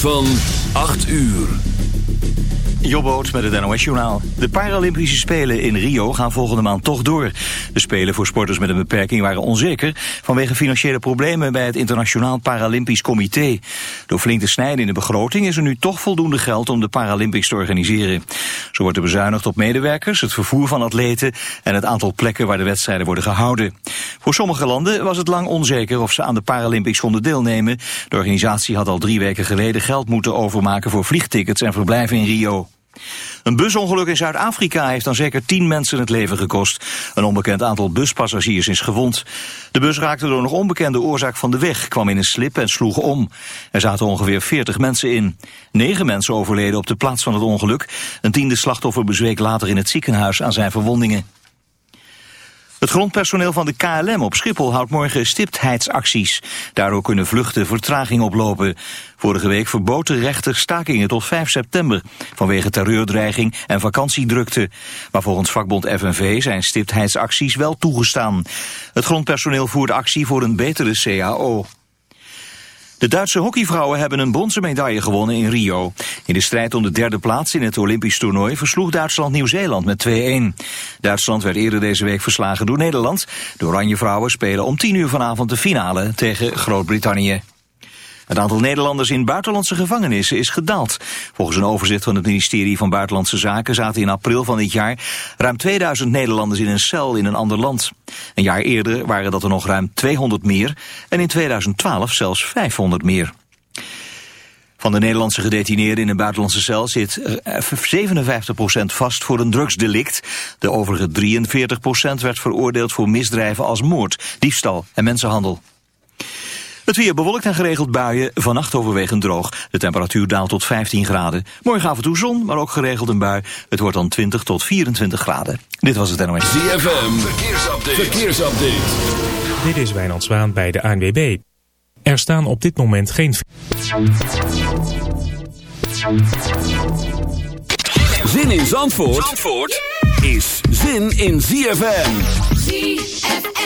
Van 8 uur. Jobboot met het NOS-journaal. De Paralympische Spelen in Rio gaan volgende maand toch door. De Spelen voor sporters met een beperking waren onzeker... vanwege financiële problemen bij het Internationaal Paralympisch Comité. Door flink te snijden in de begroting is er nu toch voldoende geld... om de Paralympics te organiseren. Zo wordt er bezuinigd op medewerkers, het vervoer van atleten... en het aantal plekken waar de wedstrijden worden gehouden. Voor sommige landen was het lang onzeker of ze aan de Paralympics konden deelnemen. De organisatie had al drie weken geleden geld moeten overmaken... voor vliegtickets en verblijven in Rio. Een busongeluk in Zuid-Afrika heeft dan zeker tien mensen het leven gekost. Een onbekend aantal buspassagiers is gewond. De bus raakte door nog onbekende oorzaak van de weg, kwam in een slip en sloeg om. Er zaten ongeveer 40 mensen in. Negen mensen overleden op de plaats van het ongeluk. Een tiende slachtoffer bezweek later in het ziekenhuis aan zijn verwondingen. Het grondpersoneel van de KLM op Schiphol houdt morgen stiptheidsacties. Daardoor kunnen vluchten vertraging oplopen. Vorige week verbood de rechter stakingen tot 5 september... vanwege terreurdreiging en vakantiedrukte. Maar volgens vakbond FNV zijn stiptheidsacties wel toegestaan. Het grondpersoneel voert actie voor een betere CAO. De Duitse hockeyvrouwen hebben een bronzen medaille gewonnen in Rio. In de strijd om de derde plaats in het Olympisch toernooi versloeg Duitsland Nieuw-Zeeland met 2-1. Duitsland werd eerder deze week verslagen door Nederland. De Oranje vrouwen spelen om 10 uur vanavond de finale tegen Groot-Brittannië. Het aantal Nederlanders in buitenlandse gevangenissen is gedaald. Volgens een overzicht van het ministerie van Buitenlandse Zaken zaten in april van dit jaar ruim 2000 Nederlanders in een cel in een ander land. Een jaar eerder waren dat er nog ruim 200 meer en in 2012 zelfs 500 meer. Van de Nederlandse gedetineerden in een buitenlandse cel zit 57% vast voor een drugsdelict. De overige 43% werd veroordeeld voor misdrijven als moord, diefstal en mensenhandel. Het weer bewolkt en geregeld buien, vannacht overwegend droog. De temperatuur daalt tot 15 graden. Morgen af en toe zon, maar ook geregeld een bui. Het wordt dan 20 tot 24 graden. Dit was het NOS. ZFM, verkeersupdate. verkeersupdate. Dit is Wijnand Zwaan bij de ANWB. Er staan op dit moment geen... Zin in Zandvoort, Zandvoort is zin in ZFM. ZFM.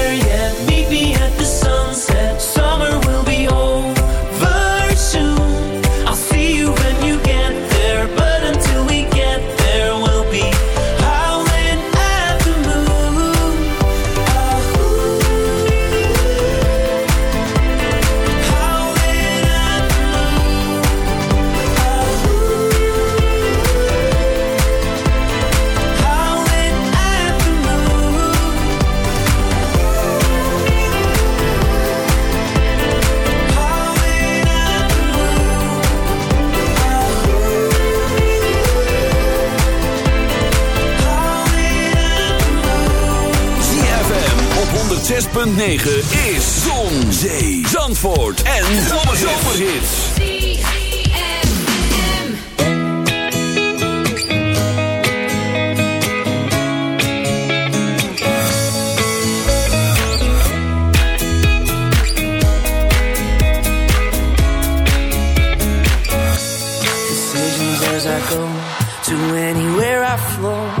106.9 is Zon, Zee, Zandvoort en Zomerhits. decisions as I go to anywhere I flow.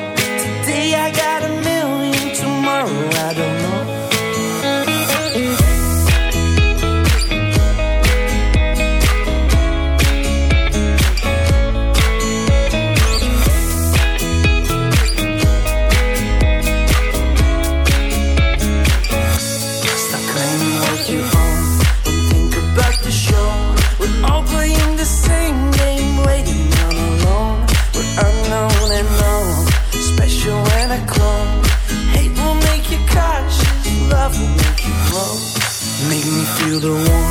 Feel the warmth,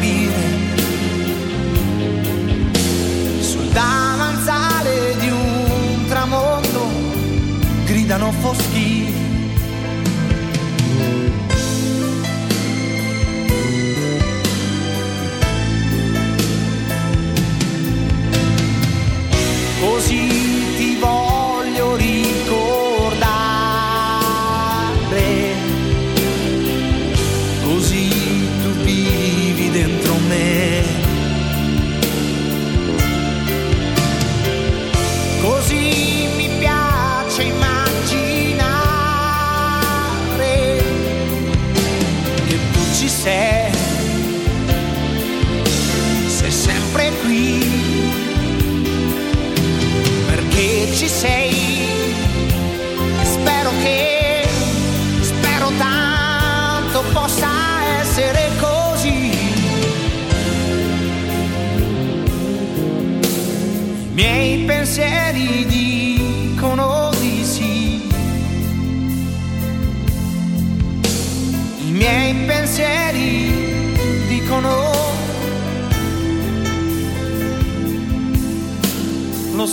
Voor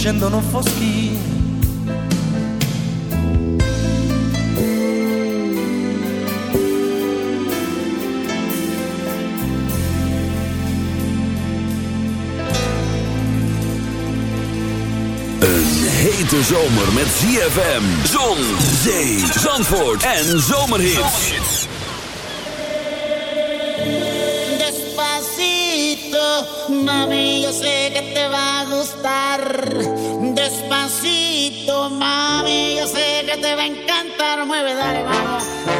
scendono foschi. Een hete zomer met ZFM, zon, zee, zandvoort en zomerhits. Despacito, mami, yo sé que te va a gustar. Sé que te va a encantar. Mueve, dale, vamos.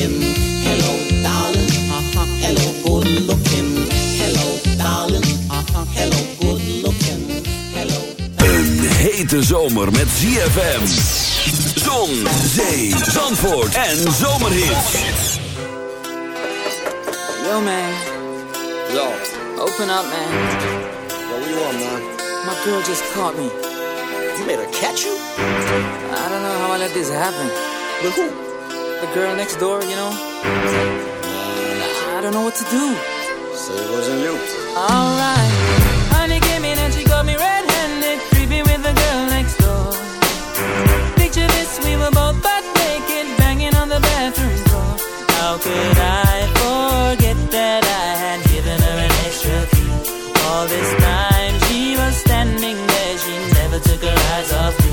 Hello, darling. Uh-huh, hello, good looking. Hello, darling. Uh-huh, hello, good looking. Hello. Een hete zomer met ZFM. Zon, zee, zandvoort en zomerhits. Yo, man. Yo, Open up, man. yo, what you want, man? My girl just caught me. You made her catch you? I don't know how I let this happen. With who? The girl next door, you know? I don't know what to do. Say it wasn't you. Alright. Honey came in and she got me red-handed, creepy with the girl next door. Picture this, we were both butt naked, banging on the bathroom door. How could I forget that I had given her an extra key? All this time she was standing there, she never took her eyes off me.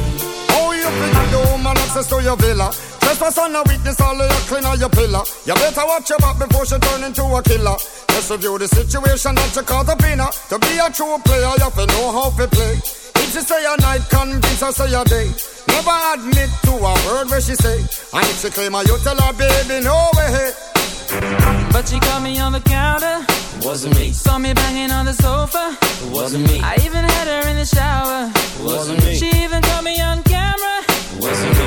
Oh, you think the woman access to your villa? Trespass on a witness, all of your clean on your pillar. You better watch your back before she turn into a killer. Just review the situation that you call the winner. Uh, to be a true player, you have to know how to play. If she say a night, convince her say a day. Never admit to a word where she say. And if she claim her, you tell her, baby, no way. But she caught me on the counter. Wasn't me. Saw me banging on the sofa. Wasn't me. I even had her in the shower. Wasn't me. She even caught me on camera. Wasn't me.